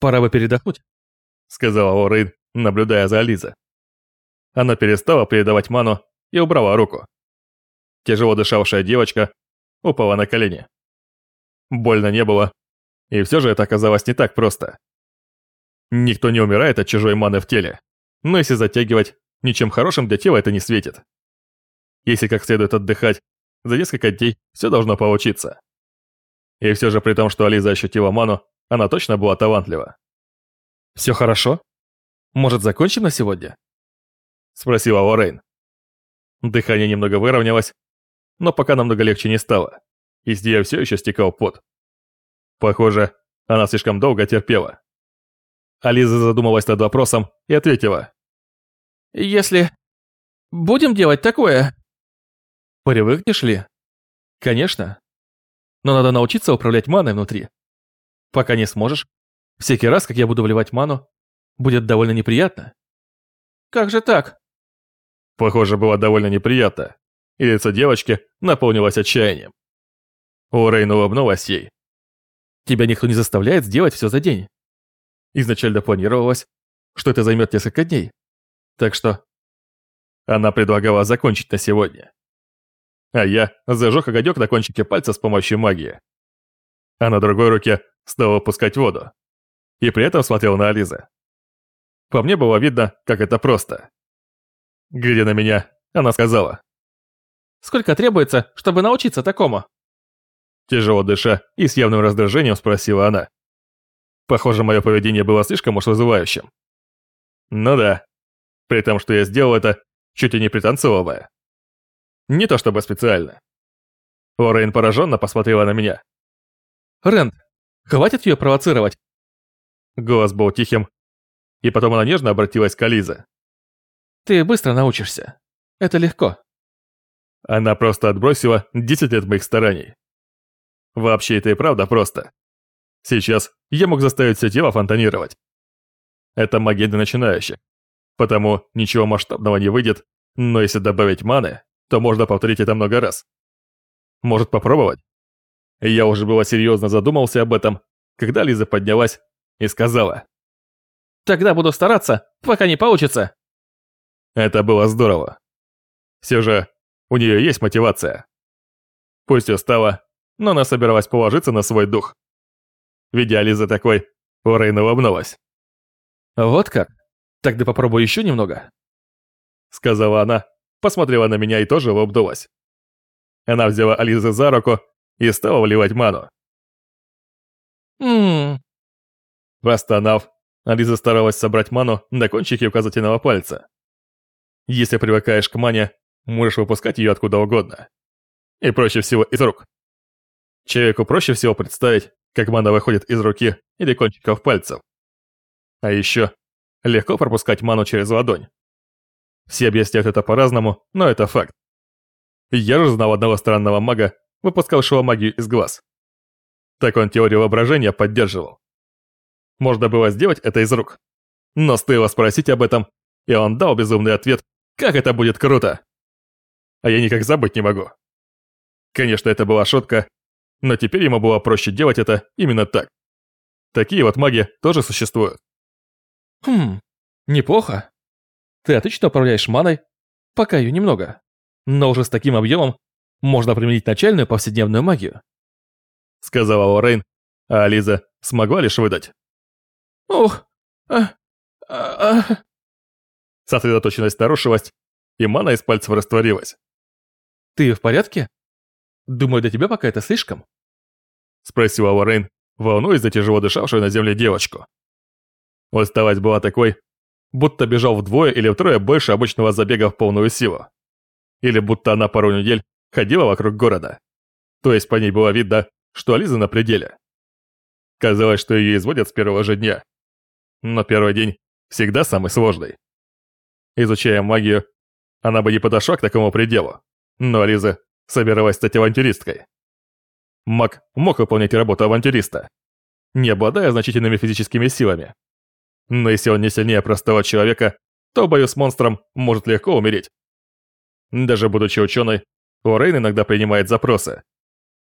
«Пора бы передохнуть», — сказала Орейн, наблюдая за Ализой. Она перестала передавать ману и убрала руку. Тяжело дышавшая девочка упала на колени. Больно не было, и все же это оказалось не так просто. Никто не умирает от чужой маны в теле, но если затягивать, ничем хорошим для тела это не светит. Если как следует отдыхать, за несколько дней все должно получиться. И все же при том, что Ализа ощутила ману, она точно была талантлива. «Все хорошо? Может, закончим на сегодня?» Спросила Лоррейн. Дыхание немного выровнялось, но пока намного легче не стало. Из нее все еще стекал пот. Похоже, она слишком долго терпела. Ализа задумалась над вопросом и ответила. «Если... будем делать такое...» «Привыкнешь ли?» «Конечно. Но надо научиться управлять маной внутри. Пока не сможешь, всякий раз, как я буду вливать ману, будет довольно неприятно». «Как же так?» Похоже, было довольно неприятно, и лицо девочки наполнилось отчаянием. Урейн улыбнулась ей. «Тебя никто не заставляет сделать все за день. Изначально планировалось, что это займет несколько дней. Так что...» Она предлагала закончить на сегодня. А я зажег огонек на кончике пальца с помощью магии. А на другой руке стал опускать воду. И при этом смотрел на Ализы. По мне было видно, как это просто. Глядя на меня, она сказала. «Сколько требуется, чтобы научиться такому?» Тяжело дыша и с явным раздражением спросила она. Похоже, мое поведение было слишком уж вызывающим. Ну да. При том, что я сделал это, чуть и не пританцовывая. Не то чтобы специально. Лорейн пораженно посмотрела на меня. «Рэнд, хватит ее провоцировать!» Голос был тихим, и потом она нежно обратилась к Ализе. Ты быстро научишься. Это легко. Она просто отбросила 10 лет моих стараний. Вообще это и правда просто. Сейчас я мог заставить все тело фонтанировать. Это магия для начинающих. Потому ничего масштабного не выйдет, но если добавить маны, то можно повторить это много раз. Может попробовать? Я уже было серьезно задумался об этом, когда Лиза поднялась и сказала. «Тогда буду стараться, пока не получится». Это было здорово. Все же, у нее есть мотивация. Пусть устала, но она собиралась положиться на свой дух. Видя Лиза такой, Урейн улыбнулась. «Вот как? Тогда попробуй еще немного?» Сказала она, посмотрела на меня и тоже улыбнулась. Она взяла Ализу за руку и стала вливать ману. «Ммм...» Простонав, Ализа старалась собрать ману на кончике указательного пальца. Если привыкаешь к мане, можешь выпускать ее откуда угодно. И проще всего из рук. Человеку проще всего представить, как мана выходит из руки или кончиков пальцев. А еще легко пропускать ману через ладонь. Все объясняют это по-разному, но это факт. Я же знал одного странного мага, выпускавшего магию из глаз. Так он теорию воображения поддерживал. Можно было сделать это из рук. Но стоило спросить об этом, и он дал безумный ответ, как это будет круто! А я никак забыть не могу. Конечно, это была шутка, но теперь ему было проще делать это именно так. Такие вот маги тоже существуют. Хм, неплохо. Ты отлично управляешь маной, пока ее немного. Но уже с таким объемом можно применить начальную повседневную магию. Сказала Лоррейн, а Ализа смогла лишь выдать. Ух, а, а, а. Сосредоточенность нарушилась, и мана из пальцев растворилась. «Ты в порядке? Думаю, для тебя пока это слишком?» Спросила Лоррейн, волнуясь за тяжело дышавшую на земле девочку. Усталость была такой, будто бежал вдвое или втрое больше обычного забега в полную силу. Или будто она пару недель ходила вокруг города. То есть по ней было видно, что Ализа на пределе. Казалось, что ее изводят с первого же дня. Но первый день всегда самый сложный. Изучая магию, она бы не подошла к такому пределу. Но Лиза собиралась стать авантюристкой. Маг мог выполнять работу авантюриста, не обладая значительными физическими силами. Но если он не сильнее простого человека, то в бою с монстром может легко умереть. Даже будучи ученой, Лоррейн иногда принимает запросы.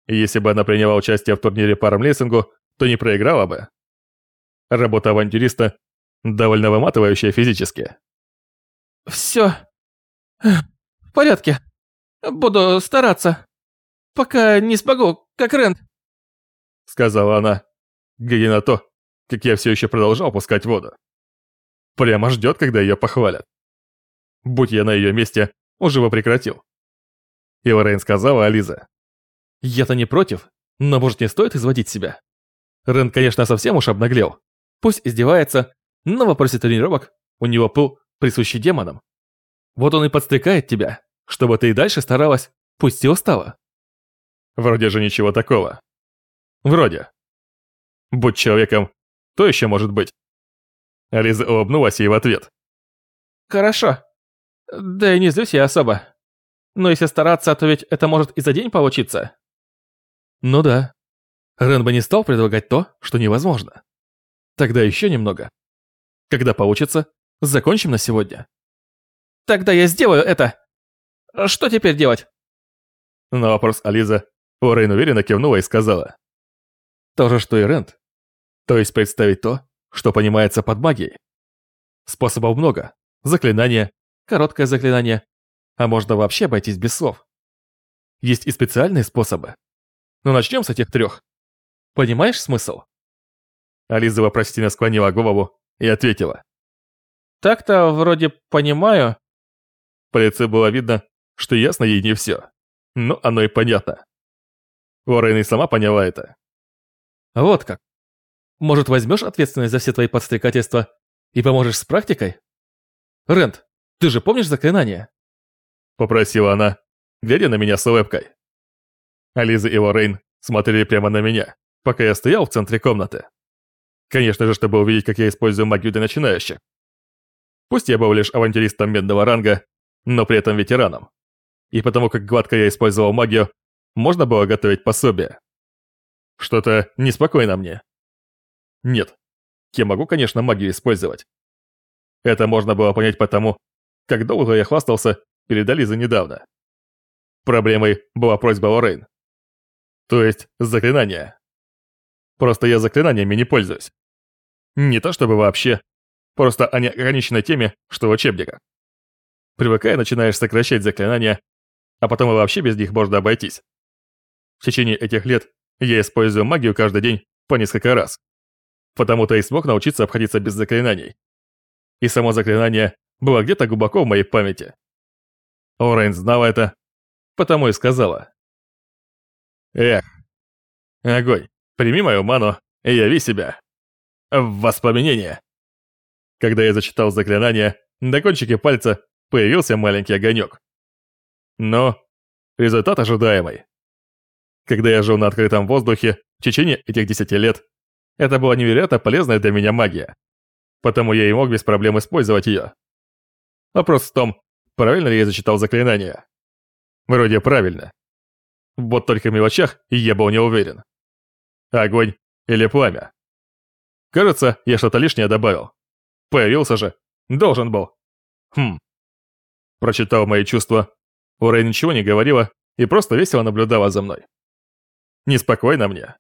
И если бы она приняла участие в турнире по армлейсингу, то не проиграла бы. Работа авантюриста довольно выматывающая физически. Все в порядке. Буду стараться. Пока не смогу, как Рэнд. Сказала она, глядя на то, как я все еще продолжал пускать воду. Прямо ждет, когда ее похвалят. Будь я на ее месте, уже бы прекратил. И Лоррейн сказала Ализа. Я-то не против, но может не стоит изводить себя. Рен, конечно, совсем уж обнаглел. Пусть издевается, но в вопросе тренировок у него пыл, присущий демонам. Вот он и подстрекает тебя, чтобы ты и дальше старалась, пусть и устала. Вроде же ничего такого. Вроде. Будь человеком, то еще может быть. Ализа улыбнулась ей в ответ. Хорошо. Да и не злюсь я особо. Но если стараться, то ведь это может и за день получиться. Ну да. Рен бы не стал предлагать то, что невозможно. Тогда еще немного. Когда получится, закончим на сегодня. Тогда я сделаю это. Что теперь делать? На вопрос Ализа Орейн уверенно кивнула и сказала. То же, что и Рент. То есть представить то, что понимается под магией. Способов много. Заклинание, короткое заклинание, а можно вообще обойтись без слов. Есть и специальные способы. Но начнем с этих трех. Понимаешь смысл? Ализа вопросительно склонила голову и ответила. Так-то вроде понимаю. По лицу было видно, что ясно ей не все. Но оно и понятно. Уоррен и сама поняла это. Вот как. Может, возьмешь ответственность за все твои подстрекательства и поможешь с практикой? Рент, ты же помнишь заклинание? Попросила она, глядя на меня с улыбкой. Ализа и Лоррейн смотрели прямо на меня, пока я стоял в центре комнаты. Конечно же, чтобы увидеть, как я использую магию для начинающих. Пусть я был лишь авантюристом медного ранга, но при этом ветераном. И потому как гладко я использовал магию, можно было готовить пособие. Что-то неспокойно мне. Нет, я могу, конечно, магию использовать. Это можно было понять потому, как долго я хвастался перед Ализой недавно. Проблемой была просьба Лоррейн. То есть заклинания. Просто я заклинаниями не пользуюсь. Не то чтобы вообще, просто они ограничены теми, что в учебниках. Привыкая, начинаешь сокращать заклинания, а потом и вообще без них можно обойтись. В течение этих лет я использую магию каждый день по несколько раз. Потому-то и смог научиться обходиться без заклинаний. И само заклинание было где-то глубоко в моей памяти. Орейн знала это, потому и сказала. Эх, огонь, прими мою ману и яви себя. В воспоминение. Когда я зачитал заклинание, на кончике пальца появился маленький огонек. Но результат ожидаемый. Когда я жил на открытом воздухе в течение этих десяти лет, это была невероятно полезная для меня магия. Потому я и мог без проблем использовать ее. Вопрос в том, правильно ли я зачитал заклинание. Вроде правильно. Вот только в мелочах я был не уверен. Огонь или пламя. Кажется, я что-то лишнее добавил. Появился же. Должен был. Хм. Прочитал мои чувства. Ура ничего не говорила и просто весело наблюдала за мной. Неспокойно мне.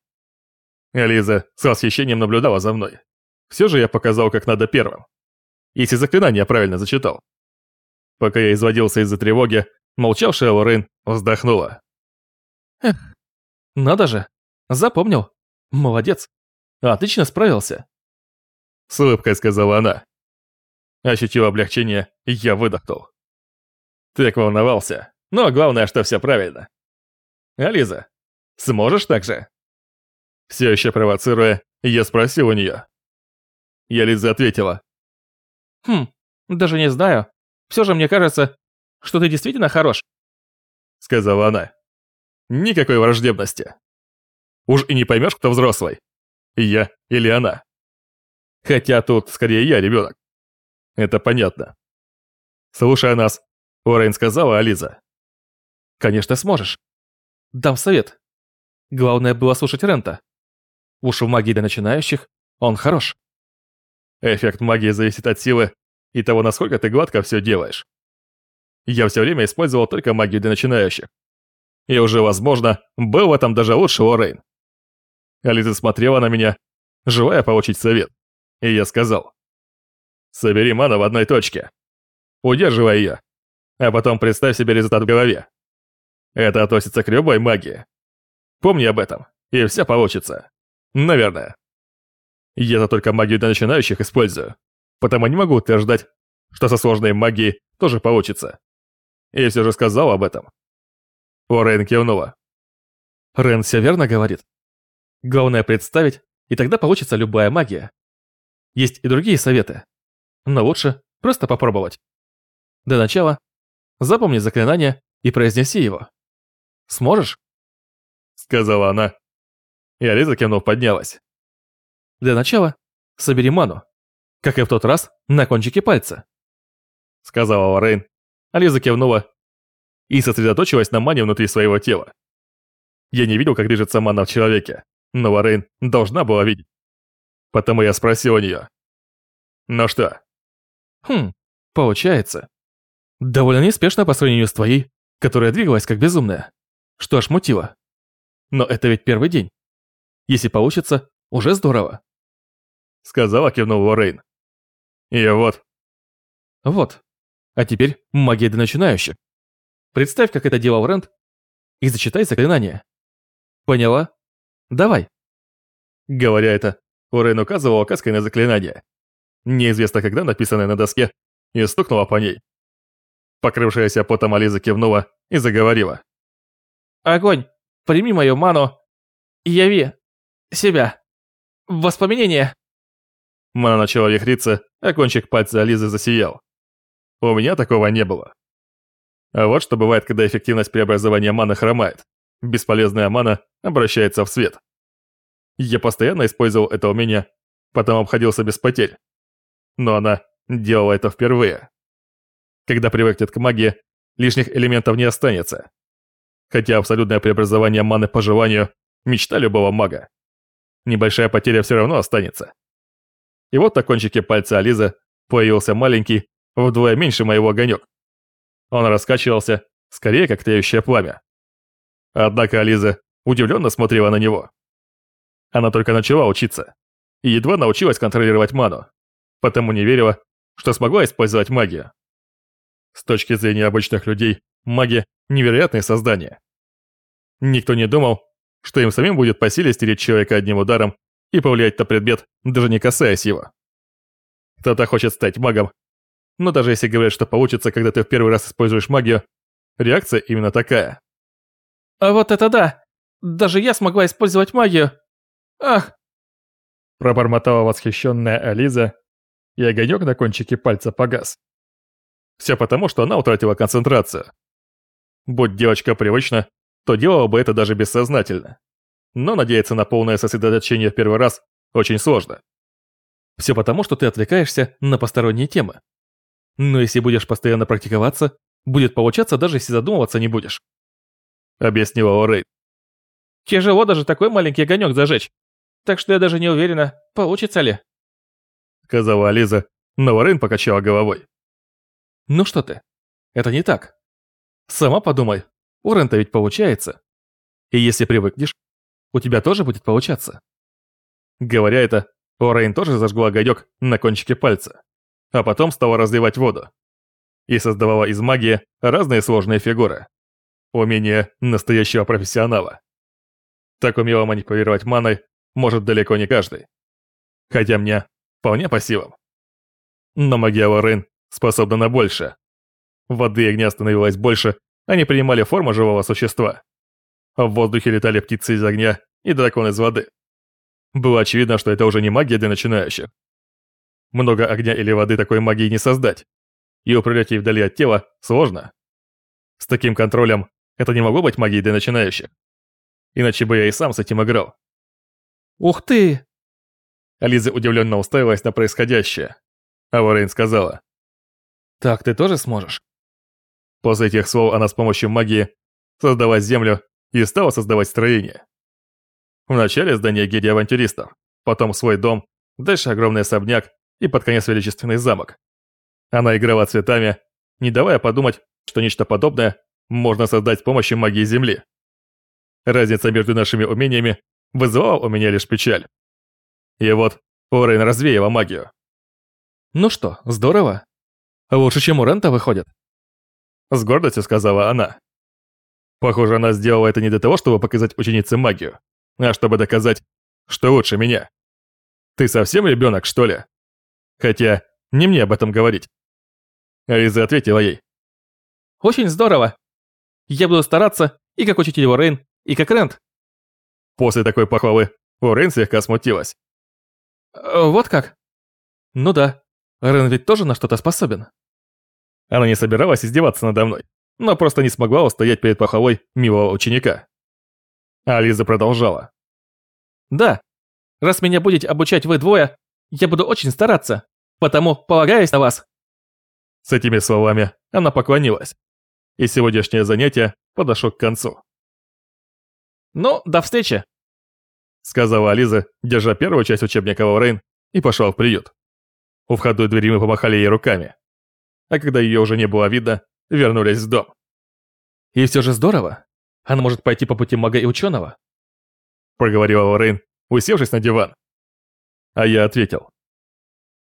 Лиза с восхищением наблюдала за мной. Все же я показал, как надо первым. Если заклинание правильно зачитал. Пока я изводился из-за тревоги, молчавшая Лорен вздохнула. Эх, надо же, запомнил. Молодец. Отлично справился. С улыбкой сказала она. Ощутил облегчение, и я выдохнул. Так волновался, но главное, что все правильно. Ализа, сможешь так же? Все еще провоцируя, я спросил у нее. Я Лиза ответила. Хм, даже не знаю. Все же мне кажется, что ты действительно хорош. Сказала она. Никакой враждебности. Уж и не поймешь, кто взрослый. Я или она. Хотя тут скорее я ребенок. Это понятно. Слушая нас, Уоррен сказала Ализа. Конечно, сможешь. Дам совет. Главное было слушать Рента. Уж в магии для начинающих он хорош. Эффект магии зависит от силы и того, насколько ты гладко все делаешь. Я все время использовал только магию для начинающих. И уже, возможно, был в этом даже лучше Лоррейн. Ализа смотрела на меня, желая получить совет. и я сказал. Собери ману в одной точке. Удерживай ее, а потом представь себе результат в голове. Это относится к любой магии. Помни об этом, и все получится. Наверное. Я-то только магию для начинающих использую, потому не могу утверждать, что со сложной магией тоже получится. И все же сказал об этом. Уоррен кивнула. Рен все верно говорит. Главное представить, и тогда получится любая магия. Есть и другие советы, но лучше просто попробовать. Для начала запомни заклинание и произнеси его. Сможешь? Сказала она. И Ализа кивнув поднялась. Для начала собери ману, как и в тот раз на кончике пальца. Сказала Лоррейн. Ализа кивнула и сосредоточилась на мане внутри своего тела. Я не видел, как движется мана в человеке, но Лоррейн должна была видеть. Потому я спросил у нее. «Ну что?» «Хм, получается. Довольно неспешно по сравнению с твоей, которая двигалась как безумная. Что аж мутило. Но это ведь первый день. Если получится, уже здорово. Сказала, кивнул Лоррейн. И вот. Вот. А теперь магия для начинающих. Представь, как это делал Рент, и зачитай заклинание. Поняла? Давай. Говоря это, Лоррейн указывал указкой на заклинание. Неизвестно когда написанное на доске, и стукнула по ней. Покрывшаяся потом Ализа кивнула и заговорила. Огонь, прими мою ману и яви себя. Воспоминания. Мана начала вихриться, а кончик пальца Ализы засиял. У меня такого не было. А вот что бывает, когда эффективность преобразования маны хромает. Бесполезная мана обращается в свет. Я постоянно использовал это умение, потом обходился без потерь. Но она делала это впервые. Когда привыкнет к магии, лишних элементов не останется. Хотя абсолютное преобразование маны по желанию – мечта любого мага. Небольшая потеря все равно останется. И вот на кончике пальца Ализы появился маленький, вдвое меньше моего огонек. Он раскачивался, скорее как тлеющее пламя. Однако Ализа удивленно смотрела на него. Она только начала учиться и едва научилась контролировать ману, потому не верила, что смогла использовать магию. С точки зрения обычных людей, маги – невероятные создания. Никто не думал, что им самим будет по силе стереть человека одним ударом и повлиять на предмет, даже не касаясь его. Кто-то хочет стать магом, но даже если говорят, что получится, когда ты в первый раз используешь магию, реакция именно такая. А вот это да! Даже я смогла использовать магию! Ах! Пробормотала восхищенная Ализа, и огонек на кончике пальца погас. Все потому, что она утратила концентрацию. Будь девочка привычна, то делала бы это даже бессознательно. Но надеяться на полное сосредоточение в первый раз очень сложно. Все потому, что ты отвлекаешься на посторонние темы. Но если будешь постоянно практиковаться, будет получаться даже если задумываться не будешь. Объяснила Орей. Тяжело даже такой маленький огонек зажечь. Так что я даже не уверена, получится ли. Сказала Ализа, но Варен покачала головой. Ну что ты, это не так. Сама подумай, у Рента ведь получается. И если привыкнешь, у тебя тоже будет получаться. Говоря это, Орейн тоже зажгла огонек на кончике пальца, а потом стала разливать воду. И создавала из магии разные сложные фигуры. Умение настоящего профессионала. Так умело манипулировать маной может далеко не каждый. Хотя мне вполне по силам. Но магия Лорейн способна на больше. Воды и огня становилось больше, они принимали форму живого существа. В воздухе летали птицы из огня и дракон из воды. Было очевидно, что это уже не магия для начинающих. Много огня или воды такой магии не создать. И управлять ей вдали от тела сложно. С таким контролем это не могло быть магией для начинающих. Иначе бы я и сам с этим играл. «Ух ты!» Ализа удивленно уставилась на происходящее. А Варейн сказала. «Так ты тоже сможешь?» После этих слов она с помощью магии создала землю и стала создавать строение. Вначале здание гильдии авантюристов, потом свой дом, дальше огромный особняк и под конец величественный замок. Она играла цветами, не давая подумать, что нечто подобное можно создать с помощью магии Земли. Разница между нашими умениями вызывала у меня лишь печаль. И вот, Орейн развеяла магию. Ну что, здорово. Лучше, чем у Рента выходит. С гордостью сказала она. Похоже, она сделала это не для того, чтобы показать ученице магию, а чтобы доказать, что лучше меня. Ты совсем ребенок, что ли? Хотя, не мне об этом говорить. Ализа ответила ей. Очень здорово. Я буду стараться и как учитель Уоррейн, и как Рент. После такой похвалы Уоррейн слегка смутилась. Э, вот как? Ну да, Рен ведь тоже на что-то способен. Она не собиралась издеваться надо мной, но просто не смогла устоять перед похвалой милого ученика. А Лиза продолжала. Да, раз меня будете обучать вы двое, я буду очень стараться, потому полагаюсь на вас. С этими словами она поклонилась, и сегодняшнее занятие подошло к концу. «Ну, до встречи», — сказала Ализа, держа первую часть учебника Лоррейн, и пошла в приют. У входной двери мы помахали ей руками. А когда ее уже не было видно, вернулись в дом. «И все же здорово. Она может пойти по пути мага и ученого», — проговорила Лоррейн, усевшись на диван. А я ответил.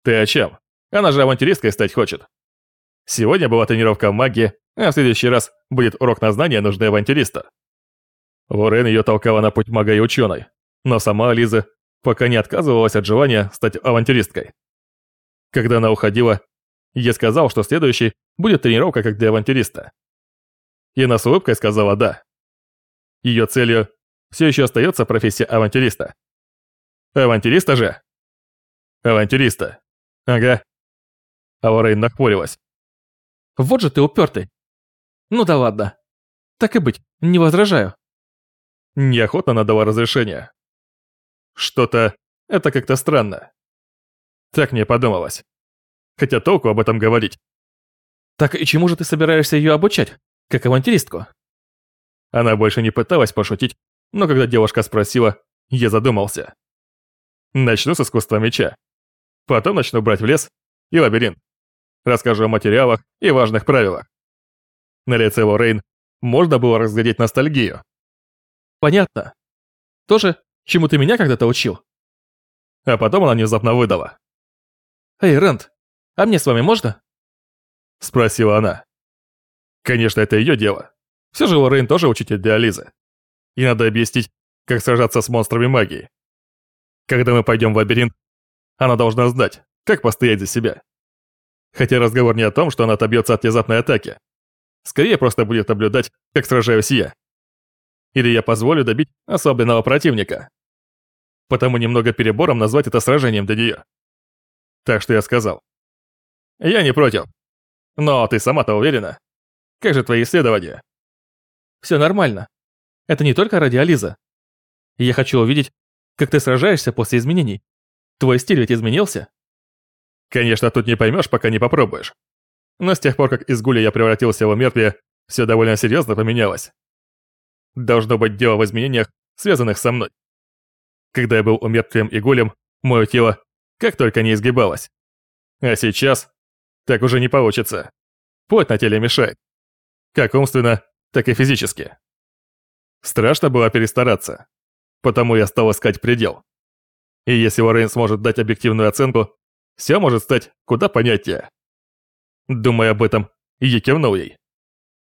«Ты о чем? Она же авантюристкой стать хочет. Сегодня была тренировка магии, а в следующий раз будет урок на знания нужны авантюриста. Лорен ее толкала на путь мага и ученой, но сама Лиза пока не отказывалась от желания стать авантюристкой. Когда она уходила, я сказал, что следующий будет тренировка как для авантюриста. И она с улыбкой сказала «да». Ее целью все еще остается профессия авантюриста. Авантюриста же? Авантюриста. Ага. А Лоррейн нахмурилась. Вот же ты упертый. Ну да ладно. Так и быть, не возражаю. Неохотно надала разрешение. Что-то... это как-то странно. Так мне подумалось. Хотя толку об этом говорить. Так и чему же ты собираешься ее обучать, как авантюристку? Она больше не пыталась пошутить, но когда девушка спросила, я задумался. Начну с искусства меча. Потом начну брать в лес и лабиринт. Расскажу о материалах и важных правилах. На лице Лоррейн можно было разглядеть ностальгию. Понятно. То же, чему ты меня когда-то учил. А потом она внезапно выдала. «Эй, Рэнд, а мне с вами можно?» Спросила она. Конечно, это ее дело. Все же Лоррейн тоже учитель для Ализы. И надо объяснить, как сражаться с монстрами магии. Когда мы пойдем в лабиринт, она должна знать, как постоять за себя. Хотя разговор не о том, что она отобьется от внезапной атаки. Скорее просто будет наблюдать, как сражаюсь я. Или я позволю добить особенного противника. Потому немного перебором назвать это сражением для нее. Так что я сказал. Я не против. Но ты сама-то уверена? Как же твои исследования? Все нормально. Это не только ради Ализа. Я хочу увидеть, как ты сражаешься после изменений. Твой стиль ведь изменился? Конечно, тут не поймешь, пока не попробуешь. Но с тех пор, как из гуля я превратился в мертвие, все довольно серьезно поменялось. Должно быть дело в изменениях, связанных со мной. Когда я был умертвием и гулем, мое тело как только не изгибалось. А сейчас так уже не получится. Плоть на теле мешает. Как умственно, так и физически. Страшно было перестараться. Потому я стал искать предел. И если Уоррен сможет дать объективную оценку, все может стать куда понятнее. Думая об этом, я кивнул ей.